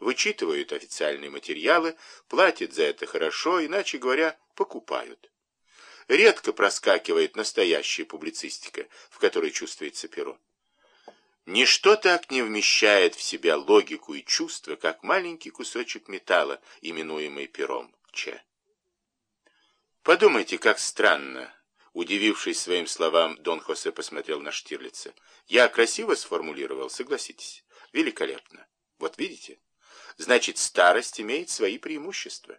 вычитывают официальные материалы, платят за это хорошо, иначе говоря, покупают. Редко проскакивает настоящая публицистика, в которой чувствуется перо. Ничто так не вмещает в себя логику и чувство, как маленький кусочек металла, именуемый пером Ч. Подумайте, как странно. Удивившись своим словам, Дон Хосе посмотрел на Штирлица. Я красиво сформулировал, согласитесь. Великолепно. Вот видите? Значит, старость имеет свои преимущества.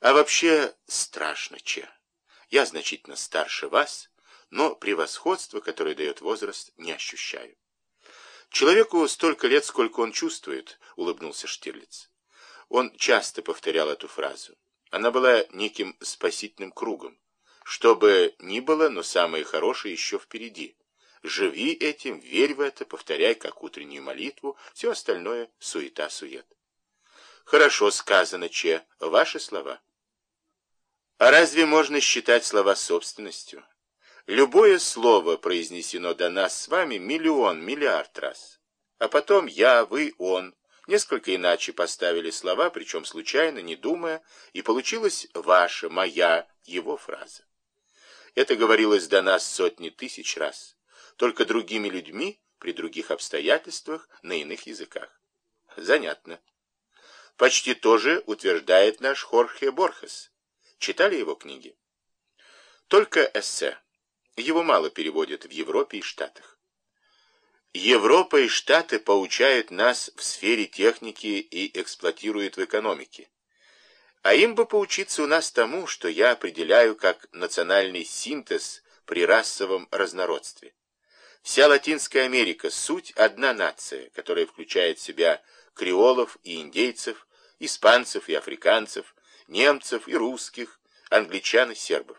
А вообще страшно, Че. Я значительно старше вас, но превосходство, которое дает возраст, не ощущаю. Человеку столько лет, сколько он чувствует, улыбнулся Штирлиц. Он часто повторял эту фразу. Она была неким спасительным кругом. Что бы ни было, но самое хорошее еще впереди. Живи этим, верь в это, повторяй как утреннюю молитву, все остальное суета-сует. Хорошо сказано, Че, ваши слова. А разве можно считать слова собственностью? Любое слово произнесено до нас с вами миллион, миллиард раз. А потом я, вы, он, Несколько иначе поставили слова, причем случайно, не думая, и получилась ваша, моя, его фраза. Это говорилось до нас сотни тысяч раз, только другими людьми, при других обстоятельствах, на иных языках. Занятно. Почти то же утверждает наш Хорхе Борхес. Читали его книги? Только эссе. Его мало переводят в Европе и Штатах. Европа и Штаты поучают нас в сфере техники и эксплуатируют в экономике. А им бы поучиться у нас тому, что я определяю как национальный синтез при расовом разнородстве. Вся Латинская Америка – суть одна нация, которая включает в себя креолов и индейцев, испанцев и африканцев, немцев и русских, англичан и сербов.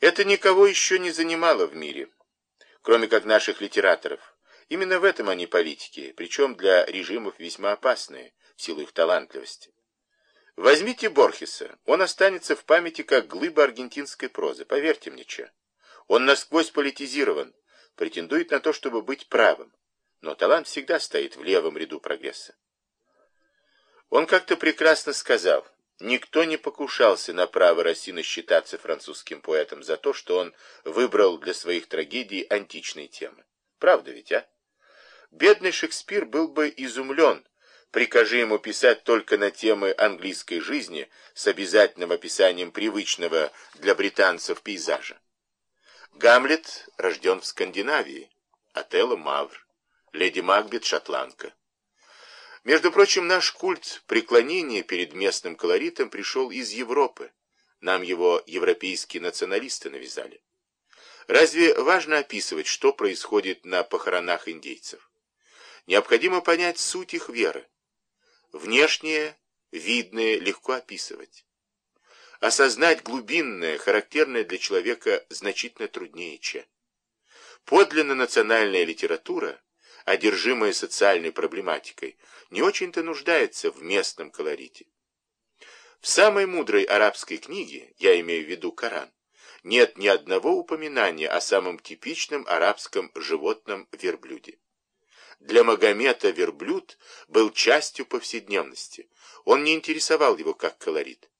Это никого еще не занимало в мире – кроме как наших литераторов. Именно в этом они политики, причем для режимов весьма опасные, в силу их талантливости. Возьмите Борхеса, он останется в памяти как глыба аргентинской прозы, поверьте мне, че. Он насквозь политизирован, претендует на то, чтобы быть правым, но талант всегда стоит в левом ряду прогресса. Он как-то прекрасно сказал, Никто не покушался на право Рассина считаться французским поэтом за то, что он выбрал для своих трагедий античные темы. Правда ведь, а? Бедный Шекспир был бы изумлен, прикажи ему писать только на темы английской жизни с обязательным описанием привычного для британцев пейзажа. Гамлет рожден в Скандинавии, Отелло — Мавр, Леди Макбет — шотландка. Между прочим, наш культ преклонения перед местным колоритом пришел из Европы. Нам его европейские националисты навязали. Разве важно описывать, что происходит на похоронах индейцев? Необходимо понять суть их веры. Внешнее, видное легко описывать. Осознать глубинное, характерное для человека, значительно труднее, чем. Подлинно национальная литература одержимая социальной проблематикой, не очень-то нуждается в местном колорите. В самой мудрой арабской книге, я имею в виду Коран, нет ни одного упоминания о самом типичном арабском животном верблюде. Для Магомета верблюд был частью повседневности. Он не интересовал его как колорит.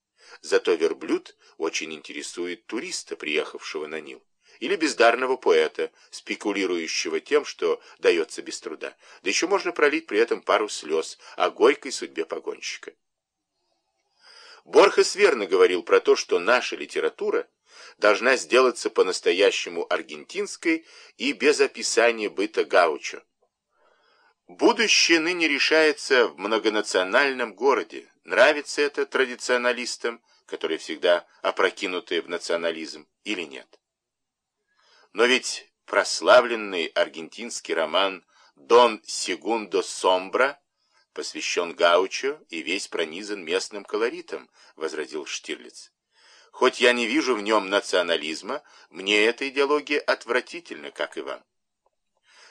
Зато верблюд очень интересует туриста, приехавшего на Нил или бездарного поэта, спекулирующего тем, что дается без труда. Да еще можно пролить при этом пару слез о горькой судьбе погонщика. Борхес верно говорил про то, что наша литература должна сделаться по-настоящему аргентинской и без описания быта гаучо. Будущее ныне решается в многонациональном городе. Нравится это традиционалистам, которые всегда опрокинуты в национализм, или нет? Но ведь прославленный аргентинский роман «Дон Сегундо Сомбра» посвящен Гаучо и весь пронизан местным колоритом, возразил Штирлиц. Хоть я не вижу в нем национализма, мне эта идеология отвратительна, как и вам.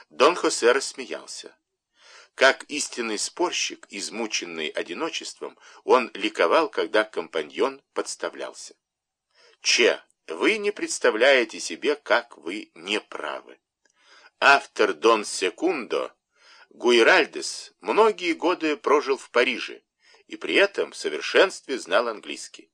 Дон Хосе рассмеялся. Как истинный спорщик, измученный одиночеством, он ликовал, когда компаньон подставлялся. Че, вы не представляете себе, как вы неправы. Автор Дон Секундо Гуиральдес многие годы прожил в Париже и при этом в совершенстве знал английский.